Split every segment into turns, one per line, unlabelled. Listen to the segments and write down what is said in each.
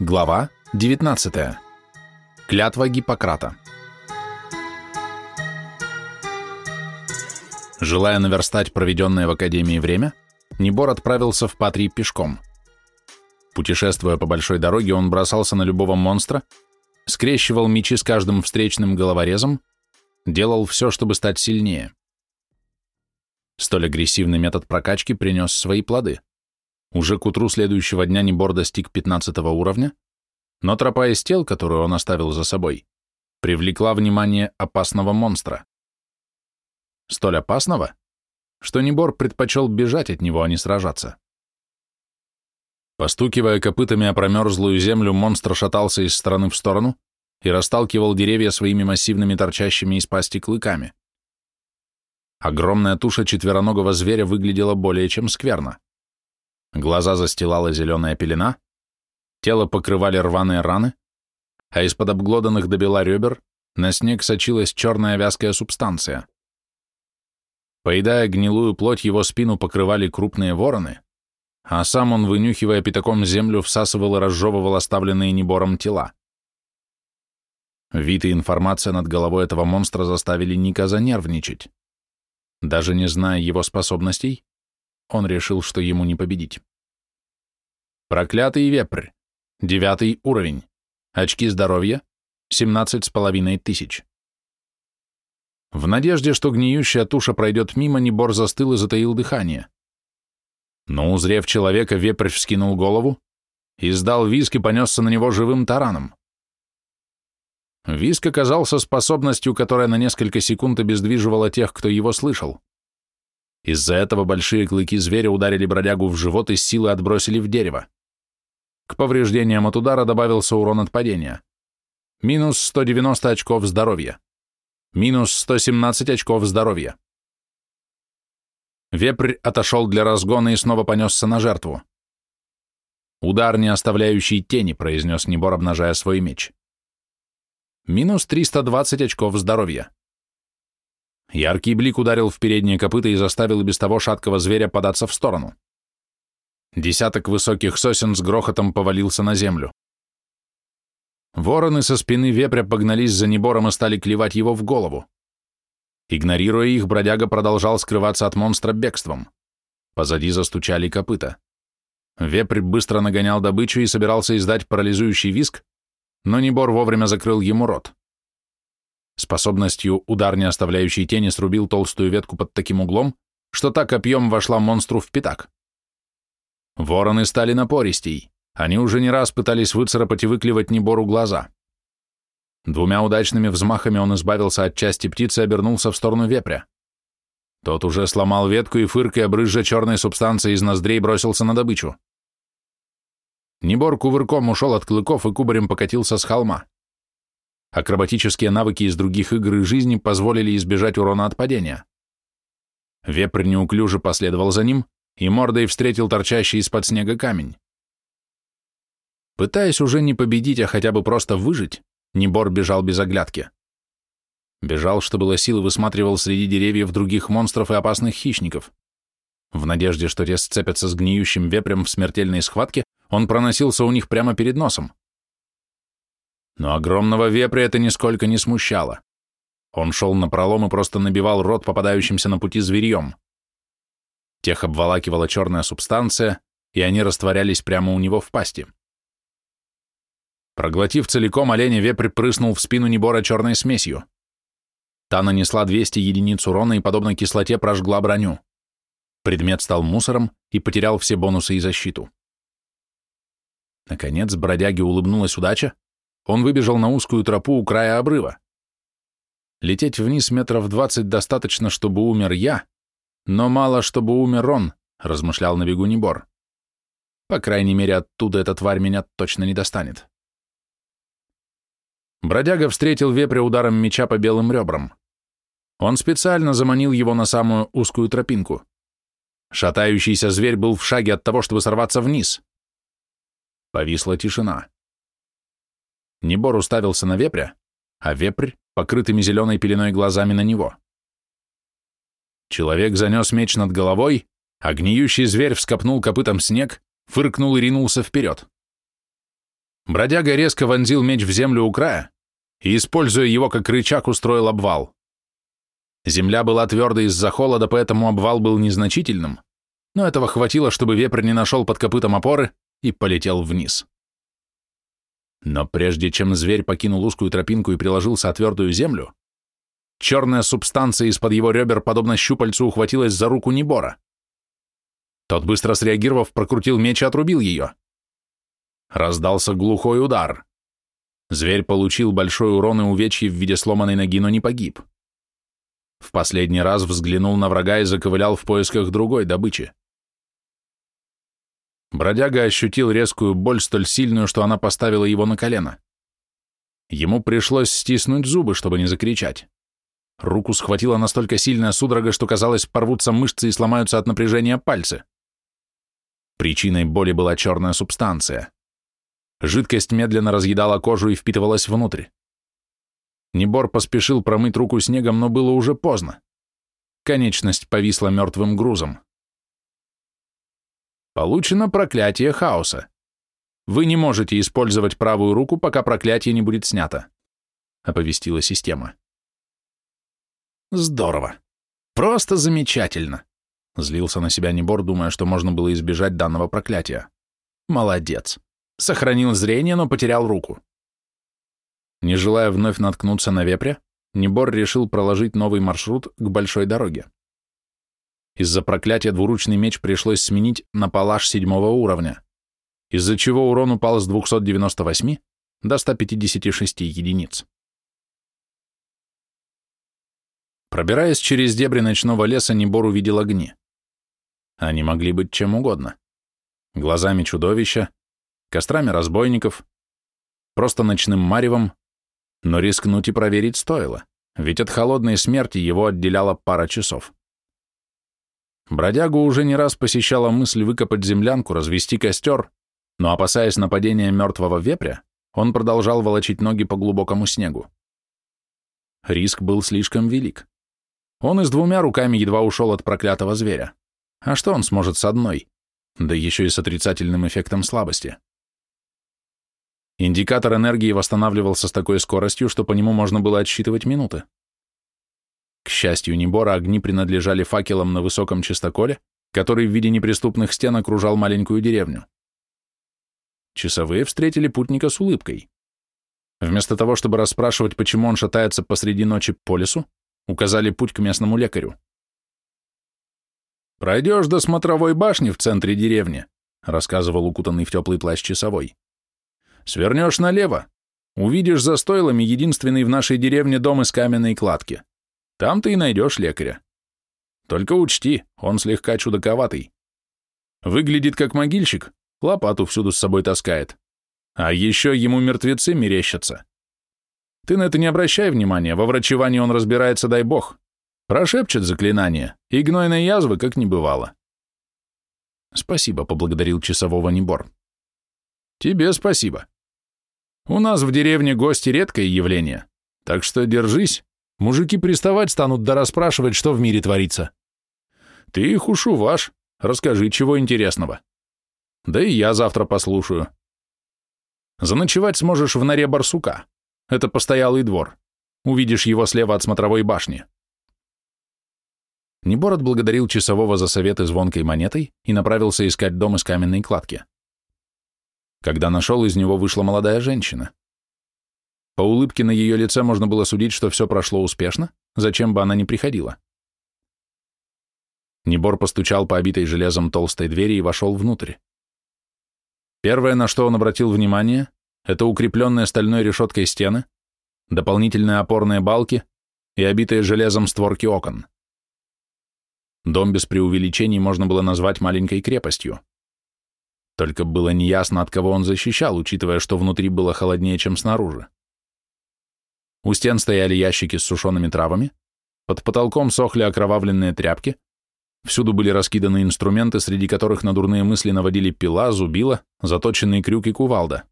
Глава 19. Клятва Гиппократа. Желая наверстать проведенное в Академии время, Небор отправился в Патрий пешком. Путешествуя по большой дороге, он бросался на любого монстра, скрещивал мечи с каждым встречным головорезом, делал все, чтобы стать сильнее. Столь агрессивный метод прокачки принес свои плоды. Уже к утру следующего дня Небор достиг 15 уровня, но тропа из тел, которую он оставил за собой, привлекла внимание опасного монстра. Столь опасного, что Небор предпочел бежать от него, а не сражаться. Постукивая копытами о промерзлую землю, монстр шатался из стороны в сторону и расталкивал деревья своими массивными торчащими из пасти клыками. Огромная туша четвероногого зверя выглядела более чем скверно. Глаза застилала зеленая пелена, тело покрывали рваные раны, а из-под обглоданных до бела ребер на снег сочилась черная вязкая субстанция. Поедая гнилую плоть, его спину покрывали крупные вороны, а сам он, вынюхивая пятаком землю, всасывал и разжевывал оставленные небором тела. Вид и информация над головой этого монстра заставили Ника занервничать. Даже не зная его способностей, он решил, что ему не победить. Проклятый вепрь. Девятый уровень. Очки здоровья. Семнадцать с половиной тысяч. В надежде, что гниющая туша пройдет мимо, Небор застыл и затаил дыхание. Но, узрев человека, вепрь вскинул голову, издал виск и понесся на него живым тараном. Виск оказался способностью, которая на несколько секунд обездвиживала тех, кто его слышал. Из-за этого большие клыки зверя ударили бродягу в живот и с силы отбросили в дерево. К повреждениям от удара добавился урон от падения. Минус 190 очков здоровья. Минус 117 очков здоровья. Вепрь отошел для разгона и снова понесся на жертву. «Удар, не оставляющий тени», — произнес Небор, обнажая свой меч. Минус 320 очков здоровья. Яркий блик ударил в передние копыта и заставил без того шаткого зверя податься в сторону. Десяток высоких сосен с грохотом повалился на землю. Вороны со спины вепря погнались за Небором и стали клевать его в голову. Игнорируя их, бродяга продолжал скрываться от монстра бегством. Позади застучали копыта. Вепрь быстро нагонял добычу и собирался издать парализующий виск, но Небор вовремя закрыл ему рот. Способностью удар, не оставляющий тени, срубил толстую ветку под таким углом, что так копьем вошла монстру в пятак. Вороны стали напористей. Они уже не раз пытались выцарапать и выклевать Небору глаза. Двумя удачными взмахами он избавился от части птицы и обернулся в сторону вепря. Тот уже сломал ветку и, фыркая, брызжа черной субстанцией из ноздрей, бросился на добычу. Небор кувырком ушел от клыков и кубарем покатился с холма. Акробатические навыки из других игр и жизни позволили избежать урона от падения. Вепрь неуклюже последовал за ним и мордой встретил торчащий из-под снега камень. Пытаясь уже не победить, а хотя бы просто выжить, Небор бежал без оглядки. Бежал, что было силы, высматривал среди деревьев других монстров и опасных хищников. В надежде, что те сцепятся с гниющим вепрем в смертельной схватке, он проносился у них прямо перед носом. Но огромного вепря это нисколько не смущало. Он шел на пролом и просто набивал рот попадающимся на пути зверьем. Тех обволакивала черная субстанция, и они растворялись прямо у него в пасти. Проглотив целиком, оленя вепрь прыснул в спину Небора черной смесью. Та нанесла 200 единиц урона и, подобно кислоте, прожгла броню. Предмет стал мусором и потерял все бонусы и защиту. Наконец, бродяге улыбнулась удача, он выбежал на узкую тропу у края обрыва. Лететь вниз метров двадцать достаточно, чтобы умер я, но мало, чтобы умер он, размышлял на бегу Небор. По крайней мере, оттуда эта тварь меня точно не достанет. Бродяга встретил вепря ударом меча по белым ребрам. Он специально заманил его на самую узкую тропинку. Шатающийся зверь был в шаге от того, чтобы сорваться вниз. Повисла тишина. Небор уставился на вепря, а вепрь покрытыми зеленой пеленой глазами на него. Человек занес меч над головой, а зверь вскопнул копытом снег, фыркнул и ринулся вперед. Бродяга резко вонзил меч в землю у края и, используя его как рычаг, устроил обвал. Земля была твердой из-за холода, поэтому обвал был незначительным, но этого хватило, чтобы вепрь не нашел под копытом опоры и полетел вниз. Но прежде чем зверь покинул узкую тропинку и приложился о твердую землю, черная субстанция из-под его ребер, подобно щупальцу, ухватилась за руку Небора. Тот, быстро среагировав, прокрутил меч и отрубил ее. Раздался глухой удар. Зверь получил большой урон и увечье в виде сломанной ноги, но не погиб. В последний раз взглянул на врага и заковылял в поисках другой добычи. Бродяга ощутил резкую боль столь сильную, что она поставила его на колено. Ему пришлось стиснуть зубы, чтобы не закричать. Руку схватила настолько сильная судорога, что казалось, порвутся мышцы и сломаются от напряжения пальцы. Причиной боли была черная субстанция. Жидкость медленно разъедала кожу и впитывалась внутрь. Небор поспешил промыть руку снегом, но было уже поздно. Конечность повисла мертвым грузом. Получено проклятие хаоса. Вы не можете использовать правую руку, пока проклятие не будет снято, оповестила система. Здорово. Просто замечательно. Злился на себя Небор, думая, что можно было избежать данного проклятия. Молодец. Сохранил зрение, но потерял руку. Не желая вновь наткнуться на вепря, Небор решил проложить новый маршрут к большой дороге. Из-за проклятия двуручный меч пришлось сменить на палаш седьмого уровня, из-за чего урон упал с 298 до 156 единиц. Пробираясь через дебри ночного леса, Небор увидел огни. Они могли быть чем угодно. Глазами чудовища, кострами разбойников, просто ночным маревом, но рискнуть и проверить стоило, ведь от холодной смерти его отделяла пара часов. Бродягу уже не раз посещала мысль выкопать землянку, развести костер, но, опасаясь нападения мертвого вепря, он продолжал волочить ноги по глубокому снегу. Риск был слишком велик. Он и с двумя руками едва ушел от проклятого зверя. А что он сможет с одной? Да еще и с отрицательным эффектом слабости. Индикатор энергии восстанавливался с такой скоростью, что по нему можно было отсчитывать минуты. К счастью Небора, огни принадлежали факелам на высоком чистоколе, который в виде неприступных стен окружал маленькую деревню. Часовые встретили путника с улыбкой. Вместо того, чтобы расспрашивать, почему он шатается посреди ночи по лесу, указали путь к местному лекарю. «Пройдешь до смотровой башни в центре деревни», рассказывал укутанный в теплый плащ часовой. «Свернешь налево, увидишь за стойлами единственный в нашей деревне дом из каменной кладки. Там ты и найдешь лекаря. Только учти, он слегка чудаковатый. Выглядит как могильщик, лопату всюду с собой таскает. А еще ему мертвецы мерещатся. Ты на это не обращай внимания, во врачевании он разбирается, дай бог. Прошепчет заклинание, и гнойной язвы как не бывало. Спасибо, поблагодарил часового Небор. Тебе спасибо. У нас в деревне гости редкое явление, так что держись, Мужики приставать станут да расспрашивать, что в мире творится. Ты их ушу ваш, расскажи, чего интересного. Да и я завтра послушаю. Заночевать сможешь в норе барсука. Это постоялый двор. Увидишь его слева от смотровой башни. Небор отблагодарил часового за советы звонкой монетой и направился искать дом из каменной кладки. Когда нашел, из него вышла молодая женщина. По улыбке на ее лице можно было судить, что все прошло успешно, зачем бы она ни приходила. Небор постучал по обитой железом толстой двери и вошел внутрь. Первое, на что он обратил внимание, это укрепленные стальной решеткой стены, дополнительные опорные балки и обитые железом створки окон. Дом без преувеличений можно было назвать маленькой крепостью. Только было неясно, от кого он защищал, учитывая, что внутри было холоднее, чем снаружи. У стен стояли ящики с сушеными травами, под потолком сохли окровавленные тряпки, всюду были раскиданы инструменты, среди которых на дурные мысли наводили пила, зубила, заточенный крюк и кувалда.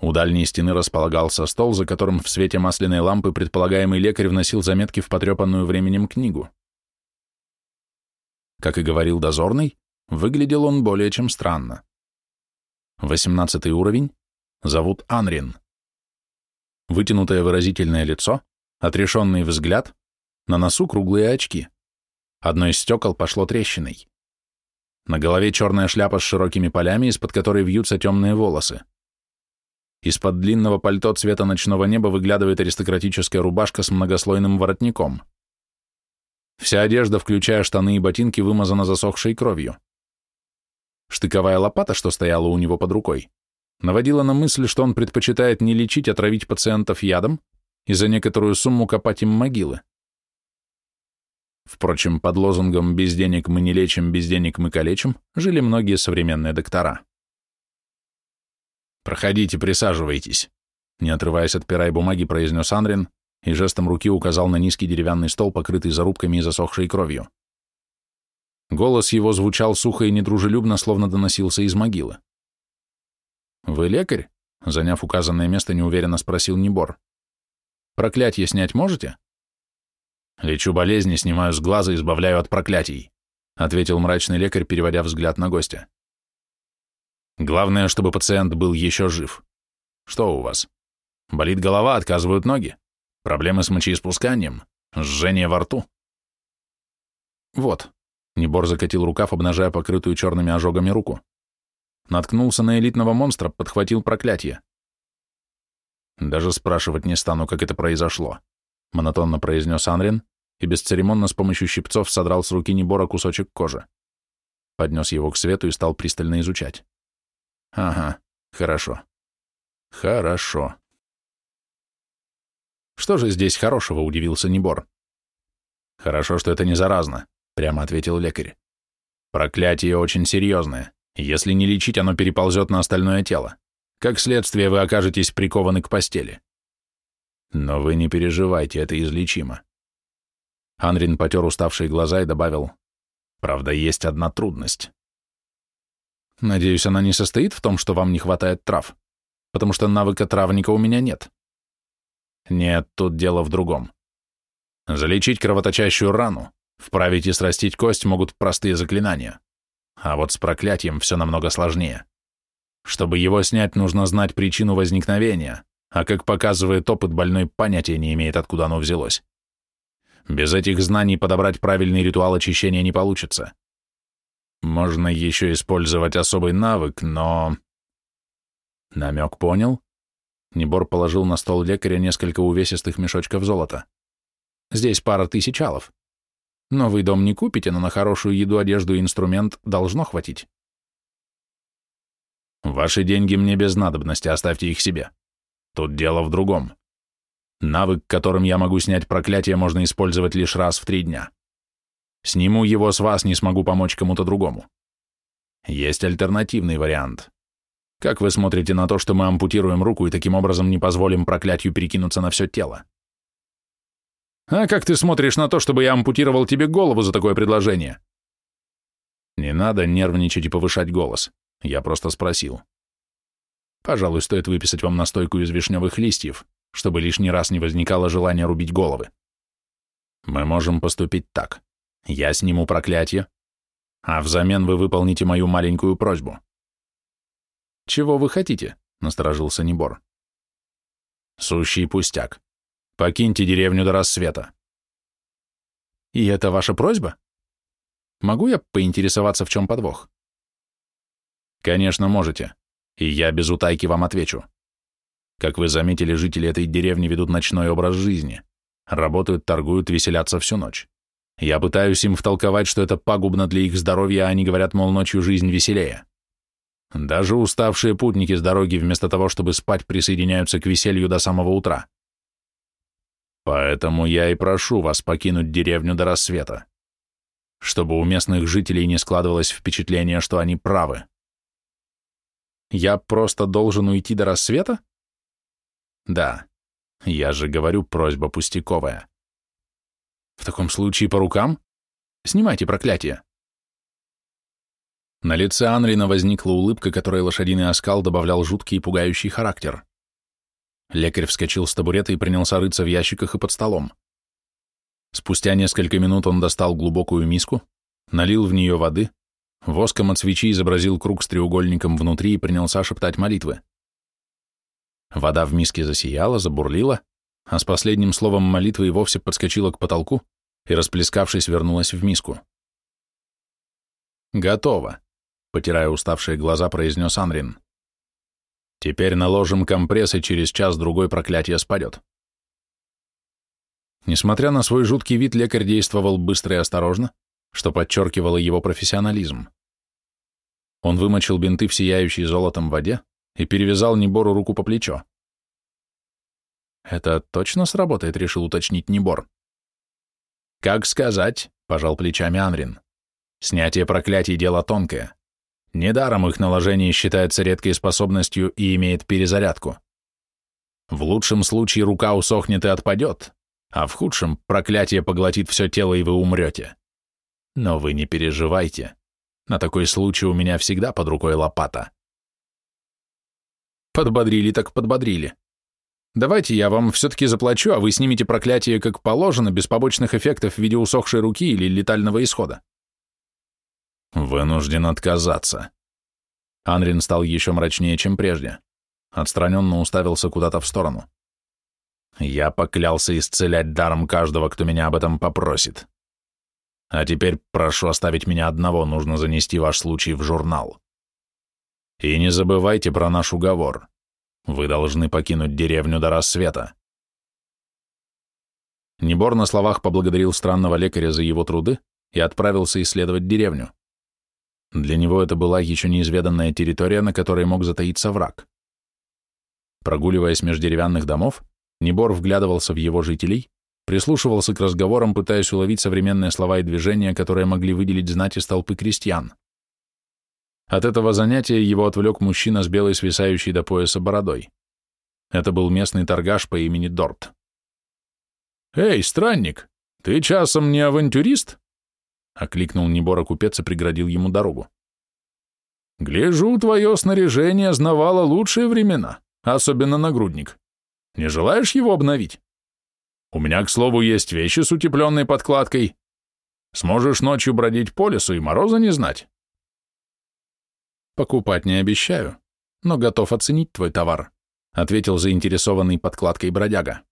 У дальней стены располагался стол, за которым в свете масляной лампы предполагаемый лекарь вносил заметки в потрепанную временем книгу. Как и говорил дозорный, выглядел он более чем странно. 18 уровень, зовут Анрин. Вытянутое выразительное лицо, отрешенный взгляд, на носу круглые очки. Одно из стекол пошло трещиной. На голове черная шляпа с широкими полями, из-под которой вьются темные волосы. Из-под длинного пальто цвета ночного неба выглядывает аристократическая рубашка с многослойным воротником. Вся одежда, включая штаны и ботинки, вымазана засохшей кровью. Штыковая лопата, что стояла у него под рукой, наводила на мысль, что он предпочитает не лечить, а травить пациентов ядом и за некоторую сумму копать им могилы. Впрочем, под лозунгом «без денег мы не лечим, без денег мы калечим» жили многие современные доктора. «Проходите, присаживайтесь», — не отрываясь от пера и бумаги, произнес Анрин и жестом руки указал на низкий деревянный стол, покрытый зарубками и засохшей кровью. Голос его звучал сухо и недружелюбно, словно доносился из могилы. «Вы лекарь?» — заняв указанное место, неуверенно спросил Небор. «Проклятье снять можете?» «Лечу болезни, снимаю с глаза, избавляю от проклятий», ответил мрачный лекарь, переводя взгляд на гостя. «Главное, чтобы пациент был еще жив. Что у вас? Болит голова, отказывают ноги? Проблемы с мочеиспусканием? Жжение во рту?» «Вот», — Небор закатил рукав, обнажая покрытую черными ожогами руку. Наткнулся на элитного монстра, подхватил проклятие. Даже спрашивать не стану, как это произошло монотонно произнес Анрин и бесцеремонно с помощью щипцов содрал с руки Небора кусочек кожи. Поднес его к свету и стал пристально изучать. Ага, хорошо. Хорошо. Что же здесь хорошего, удивился Небор. Хорошо, что это не заразно, прямо ответил лекарь. Проклятие очень серьезное. Если не лечить, оно переползет на остальное тело. Как следствие, вы окажетесь прикованы к постели. Но вы не переживайте, это излечимо. Анрин потер уставшие глаза и добавил, правда, есть одна трудность. Надеюсь, она не состоит в том, что вам не хватает трав, потому что навыка травника у меня нет. Нет, тут дело в другом. Залечить кровоточащую рану, вправить и срастить кость могут простые заклинания. А вот с проклятием все намного сложнее. Чтобы его снять, нужно знать причину возникновения, а как показывает опыт, больной понятия не имеет, откуда оно взялось. Без этих знаний подобрать правильный ритуал очищения не получится. Можно еще использовать особый навык, но... Намек понял? Небор положил на стол лекаря несколько увесистых мешочков золота. Здесь пара тысяч алов. Новый дом не купите, но на хорошую еду, одежду и инструмент должно хватить. Ваши деньги мне без надобности, оставьте их себе. Тут дело в другом. Навык, которым я могу снять проклятие, можно использовать лишь раз в три дня. Сниму его с вас, не смогу помочь кому-то другому. Есть альтернативный вариант. Как вы смотрите на то, что мы ампутируем руку и таким образом не позволим проклятию перекинуться на все тело? А как ты смотришь на то, чтобы я ампутировал тебе голову за такое предложение? Не надо нервничать и повышать голос. Я просто спросил. Пожалуй, стоит выписать вам настойку из вишневых листьев, чтобы лишний раз не возникало желания рубить головы. Мы можем поступить так. Я сниму проклятие, а взамен вы выполните мою маленькую просьбу. Чего вы хотите? Насторожился Небор. Сущий пустяк. Покиньте деревню до рассвета. И это ваша просьба? Могу я поинтересоваться, в чем подвох? Конечно, можете и я без утайки вам отвечу. Как вы заметили, жители этой деревни ведут ночной образ жизни. Работают, торгуют, веселятся всю ночь. Я пытаюсь им втолковать, что это пагубно для их здоровья, а они говорят, мол, ночью жизнь веселее. Даже уставшие путники с дороги вместо того, чтобы спать, присоединяются к веселью до самого утра. Поэтому я и прошу вас покинуть деревню до рассвета, чтобы у местных жителей не складывалось впечатление, что они правы. Я просто должен уйти до рассвета? Да. Я же говорю, просьба пустяковая. В таком случае по рукам? Снимайте проклятие. На лице Анрина возникла улыбка, которой лошадиный оскал добавлял жуткий и пугающий характер. Лекарь вскочил с табурета и принялся рыться в ящиках и под столом. Спустя несколько минут он достал глубокую миску, налил в нее воды, Воском от свечи изобразил круг с треугольником внутри и принялся шептать молитвы. Вода в миске засияла, забурлила, а с последним словом молитвы и вовсе подскочила к потолку и, расплескавшись, вернулась в миску. «Готово», — потирая уставшие глаза, произнес Анрин. «Теперь наложим компресс, и через час-другой проклятие спадет». Несмотря на свой жуткий вид, лекарь действовал быстро и осторожно, что подчеркивало его профессионализм. Он вымочил бинты в сияющей золотом воде и перевязал Небору руку по плечо. «Это точно сработает?» — решил уточнить Небор. «Как сказать?» — пожал плечами Анрин. «Снятие проклятий — дело тонкое. Недаром их наложение считается редкой способностью и имеет перезарядку. В лучшем случае рука усохнет и отпадет, а в худшем проклятие поглотит все тело, и вы умрете. Но вы не переживайте. На такой случай у меня всегда под рукой лопата». Подбодрили так подбодрили. Давайте я вам все-таки заплачу, а вы снимете проклятие как положено, без побочных эффектов в виде усохшей руки или летального исхода. Вынужден отказаться. Анрин стал еще мрачнее, чем прежде. Отстраненно уставился куда-то в сторону. Я поклялся исцелять даром каждого, кто меня об этом попросит. А теперь прошу оставить меня одного, нужно занести ваш случай в журнал. И не забывайте про наш уговор. Вы должны покинуть деревню до рассвета. Небор на словах поблагодарил странного лекаря за его труды и отправился исследовать деревню. Для него это была еще неизведанная территория, на которой мог затаиться враг. Прогуливаясь между деревянных домов, Небор вглядывался в его жителей, прислушивался к разговорам, пытаясь уловить современные слова и движения, которые могли выделить знать из толпы крестьян. От этого занятия его отвлек мужчина с белой свисающей до пояса бородой. Это был местный торгаш по имени Дорт. «Эй, странник, ты часом не авантюрист?» — окликнул Небора купец и преградил ему дорогу. «Гляжу, твое снаряжение знавало лучшие времена, особенно нагрудник. Не желаешь его обновить? У меня, к слову, есть вещи с утепленной подкладкой. Сможешь ночью бродить по лесу и мороза не знать. «Покупать не обещаю, но готов оценить твой товар», ответил заинтересованный подкладкой бродяга.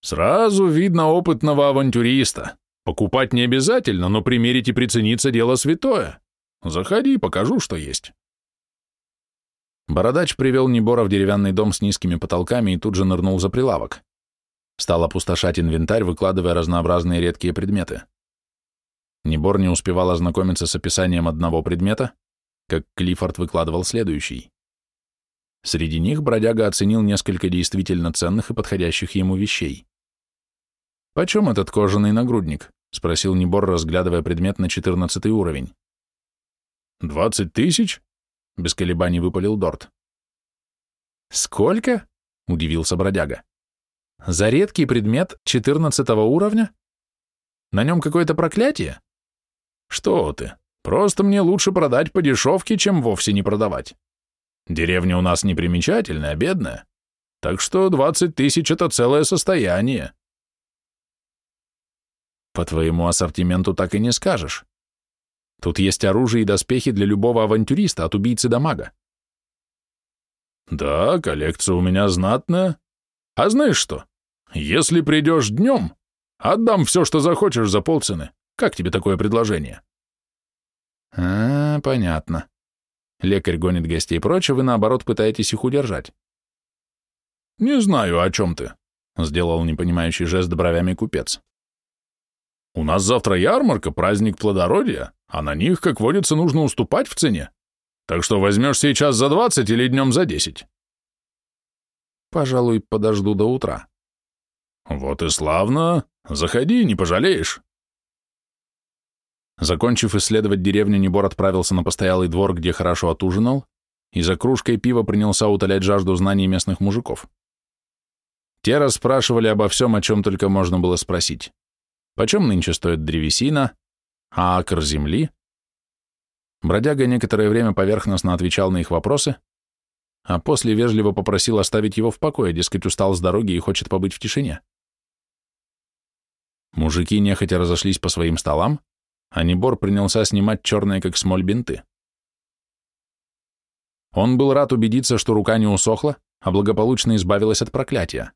«Сразу видно опытного авантюриста. Покупать не обязательно, но примерить и прицениться дело святое. Заходи, покажу, что есть». Бородач привел Небора в деревянный дом с низкими потолками и тут же нырнул за прилавок. Стал опустошать инвентарь, выкладывая разнообразные редкие предметы. Небор не успевал ознакомиться с описанием одного предмета, как Клиффорд выкладывал следующий. Среди них бродяга оценил несколько действительно ценных и подходящих ему вещей. «Почем этот кожаный нагрудник?» — спросил Небор, разглядывая предмет на четырнадцатый уровень. «Двадцать тысяч?» — без колебаний выпалил Дорт. «Сколько?» — удивился бродяга. «За редкий предмет четырнадцатого уровня? На нем какое-то проклятие?» «Что ты? Просто мне лучше продать по дешевке, чем вовсе не продавать. Деревня у нас не примечательная, бедная, так что двадцать тысяч — это целое состояние. По твоему ассортименту так и не скажешь. Тут есть оружие и доспехи для любого авантюриста, от убийцы до мага. Да, коллекция у меня знатная. А знаешь что? Если придешь днем, отдам все, что захочешь за полцены. Как тебе такое предложение? А, понятно. Лекарь гонит гостей прочь, а вы, наоборот, пытаетесь их удержать. Не знаю, о чем ты, сделал непонимающий жест бровями купец. У нас завтра ярмарка, праздник плодородия, а на них, как водится, нужно уступать в цене. Так что возьмешь сейчас за двадцать или днем за десять? Пожалуй, подожду до утра. Вот и славно. Заходи, не пожалеешь. Закончив исследовать деревню, Небор отправился на постоялый двор, где хорошо отужинал, и за кружкой пива принялся утолять жажду знаний местных мужиков. Те расспрашивали обо всем, о чем только можно было спросить. Почем нынче стоит древесина, а акр земли? Бродяга некоторое время поверхностно отвечал на их вопросы, а после вежливо попросил оставить его в покое, дескать, устал с дороги и хочет побыть в тишине. Мужики нехотя разошлись по своим столам, а Небор принялся снимать черные как смоль бинты. Он был рад убедиться, что рука не усохла, а благополучно избавилась от проклятия.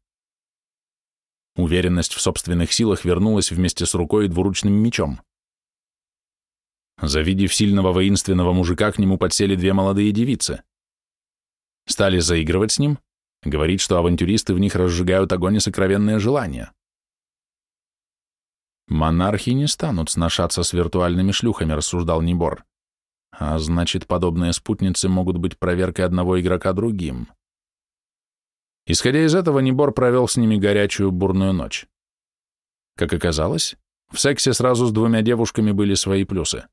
Уверенность в собственных силах вернулась вместе с рукой и двуручным мечом. Завидев сильного воинственного мужика, к нему подсели две молодые девицы. Стали заигрывать с ним, говорить, что авантюристы в них разжигают огонь и сокровенные желания. «Монархи не станут сношаться с виртуальными шлюхами», — рассуждал Небор. «А значит, подобные спутницы могут быть проверкой одного игрока другим». Исходя из этого, Небор провел с ними горячую бурную ночь. Как оказалось, в сексе сразу с двумя девушками были свои плюсы.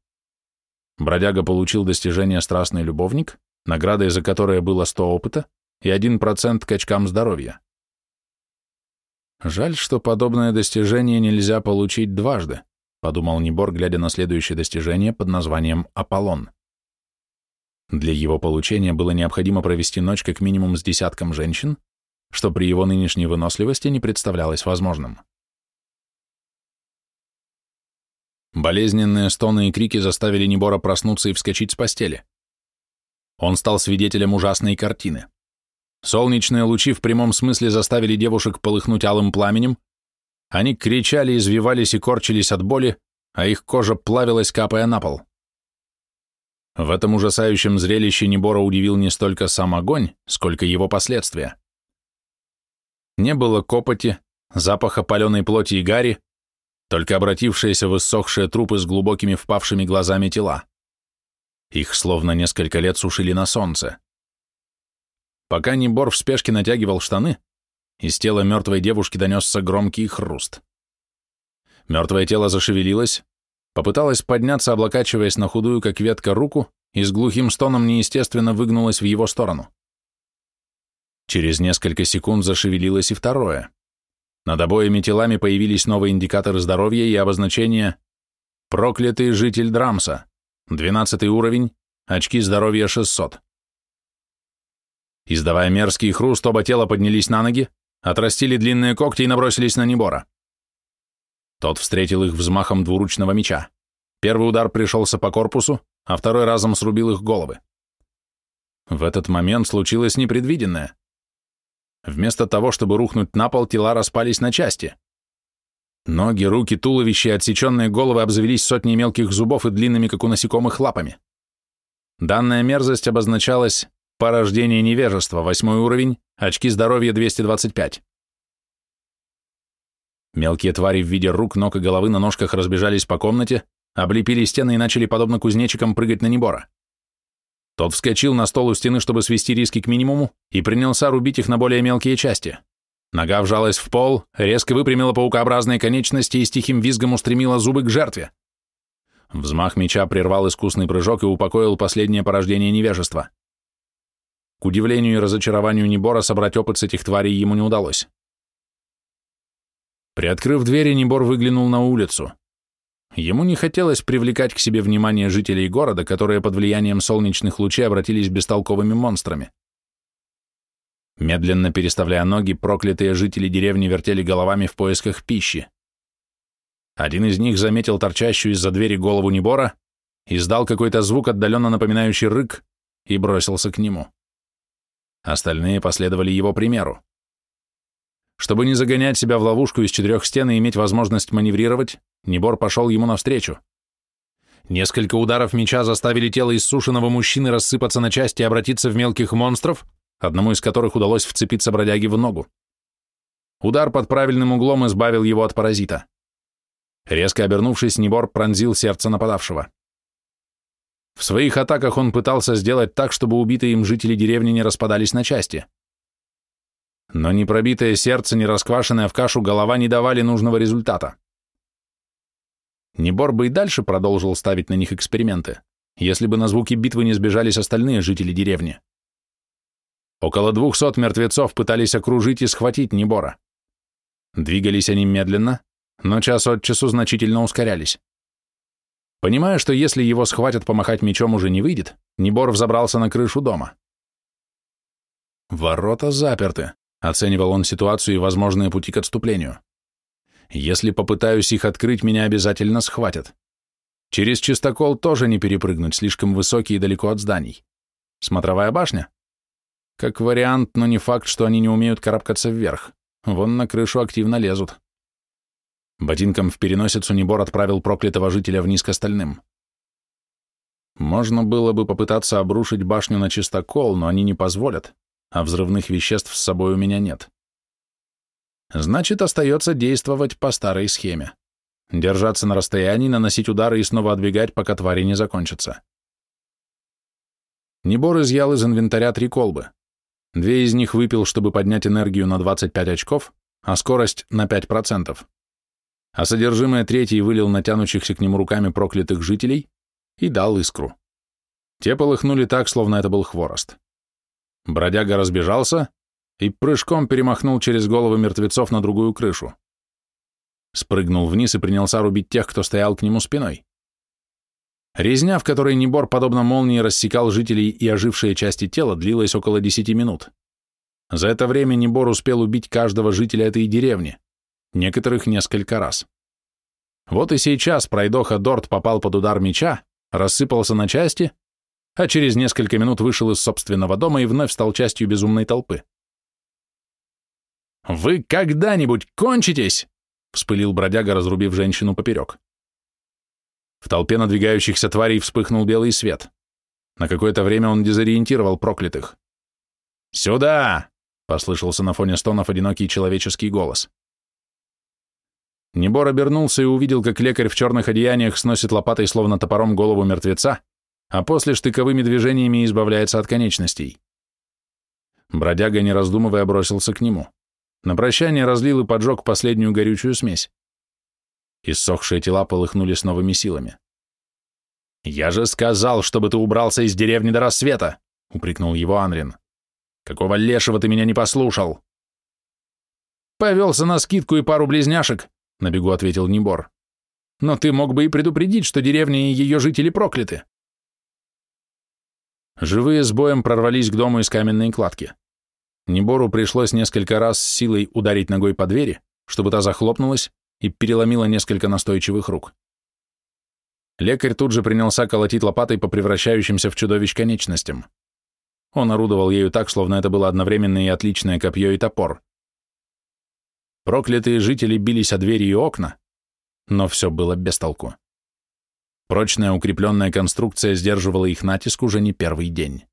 Бродяга получил достижение «Страстный любовник», наградой за которое было 100 опыта и 1% к очкам здоровья. Жаль, что подобное достижение нельзя получить дважды, подумал Небор, глядя на следующее достижение под названием «Аполлон». Для его получения было необходимо провести ночь как минимум с десятком женщин, что при его нынешней выносливости не представлялось возможным. Болезненные стоны и крики заставили Небора проснуться и вскочить с постели. Он стал свидетелем ужасной картины. Солнечные лучи в прямом смысле заставили девушек полыхнуть алым пламенем, они кричали, извивались и корчились от боли, а их кожа плавилась, капая на пол. В этом ужасающем зрелище Небора удивил не столько сам огонь, сколько его последствия. Не было копоти, запаха паленой плоти и гари, только обратившиеся в иссохшие трупы с глубокими впавшими глазами тела. Их словно несколько лет сушили на солнце. Пока Небор в спешке натягивал штаны, из тела мертвой девушки донесся громкий хруст. Мертвое тело зашевелилось, попыталось подняться, облокачиваясь на худую, как ветка, руку, и с глухим стоном неестественно выгнулась в его сторону. Через несколько секунд зашевелилось и второе. Над обоими телами появились новые индикаторы здоровья и обозначение «Проклятый житель Драмса», 12 уровень, очки здоровья 600. Издавая мерзкий хруст, оба тела поднялись на ноги, отрастили длинные когти и набросились на Небора. Тот встретил их взмахом двуручного меча. Первый удар пришелся по корпусу, а второй разом срубил их головы. В этот момент случилось непредвиденное. Вместо того, чтобы рухнуть на пол, тела распались на части. Ноги, руки, туловище и отсеченные головы обзавелись сотней мелких зубов и длинными, как у насекомых, лапами. Данная мерзость обозначалась порождение невежества, восьмой уровень, очки здоровья 225. Мелкие твари в виде рук, ног и головы на ножках разбежались по комнате, облепили стены и начали, подобно кузнечикам, прыгать на Небора. Тот вскочил на стол у стены, чтобы свести риски к минимуму, и принялся рубить их на более мелкие части. Нога вжалась в пол, резко выпрямила паукообразные конечности и с тихим визгом устремила зубы к жертве. Взмах меча прервал искусный прыжок и упокоил последнее порождение невежества. К удивлению и разочарованию Небора собрать опыт с этих тварей ему не удалось. Приоткрыв двери, Небор выглянул на улицу. Ему не хотелось привлекать к себе внимание жителей города, которые под влиянием солнечных лучей обратились бестолковыми монстрами. Медленно переставляя ноги, проклятые жители деревни вертели головами в поисках пищи. Один из них заметил торчащую из-за двери голову Небора, издал какой-то звук, отдаленно напоминающий рык, и бросился к нему. Остальные последовали его примеру. Чтобы не загонять себя в ловушку из четырех стен и иметь возможность маневрировать, Небор пошел ему навстречу. Несколько ударов меча заставили тело иссушенного мужчины рассыпаться на части и обратиться в мелких монстров, одному из которых удалось вцепиться бродяге в ногу. Удар под правильным углом избавил его от паразита. Резко обернувшись, Небор пронзил сердце нападавшего. В своих атаках он пытался сделать так, чтобы убитые им жители деревни не распадались на части. Но ни пробитое сердце, ни расквашенная в кашу голова не давали нужного результата. Небор бы и дальше продолжил ставить на них эксперименты, если бы на звуки битвы не сбежались остальные жители деревни. Около двухсот мертвецов пытались окружить и схватить Небора. Двигались они медленно, но час от часу значительно ускорялись. Понимая, что если его схватят, помахать мечом уже не выйдет, Небор взобрался на крышу дома. «Ворота заперты», — оценивал он ситуацию и возможные пути к отступлению. Если попытаюсь их открыть, меня обязательно схватят. Через чистокол тоже не перепрыгнуть, слишком высокий и далеко от зданий. Смотровая башня? Как вариант, но не факт, что они не умеют карабкаться вверх. Вон на крышу активно лезут. Ботинком в переносицу Небор отправил проклятого жителя вниз к остальным. Можно было бы попытаться обрушить башню на чистокол, но они не позволят, а взрывных веществ с собой у меня нет. Значит, остается действовать по старой схеме. Держаться на расстоянии, наносить удары и снова отбегать, пока твари не закончатся. Небор изъял из инвентаря три колбы. Две из них выпил, чтобы поднять энергию на 25 очков, а скорость на 5%. А содержимое третьей вылил на тянущихся к нему руками проклятых жителей и дал искру. Те полыхнули так, словно это был хворост. Бродяга разбежался и прыжком перемахнул через головы мертвецов на другую крышу. Спрыгнул вниз и принялся рубить тех, кто стоял к нему спиной. Резня, в которой Небор, подобно молнии, рассекал жителей и ожившие части тела, длилась около десяти минут. За это время Небор успел убить каждого жителя этой деревни, некоторых несколько раз. Вот и сейчас пройдоха Дорт попал под удар меча, рассыпался на части, а через несколько минут вышел из собственного дома и вновь стал частью безумной толпы. «Вы когда-нибудь кончитесь?» — вспылил бродяга, разрубив женщину поперек. В толпе надвигающихся тварей вспыхнул белый свет. На какое-то время он дезориентировал проклятых. «Сюда!» — послышался на фоне стонов одинокий человеческий голос. Небор обернулся и увидел, как лекарь в черных одеяниях сносит лопатой словно топором голову мертвеца, а после штыковыми движениями избавляется от конечностей. Бродяга, не раздумывая, бросился к нему. На прощание разлил и поджег последнюю горючую смесь. Иссохшие тела полыхнули с новыми силами. «Я же сказал, чтобы ты убрался из деревни до рассвета!» — упрекнул его Анрин. «Какого лешего ты меня не послушал?» «Повелся на скидку и пару близняшек», — на бегу ответил Небор. «Но ты мог бы и предупредить, что деревня и ее жители прокляты». Живые с боем прорвались к дому из каменной кладки. Небору пришлось несколько раз с силой ударить ногой по двери, чтобы та захлопнулась, и переломила несколько настойчивых рук. Лекарь тут же принялся колотить лопатой по превращающимся в чудовищ конечностям. Он орудовал ею так, словно это было одновременно и отличное копье и топор. Проклятые жители бились о двери и окна, но все было без толку. Прочная укрепленная конструкция сдерживала их натиск уже не первый день.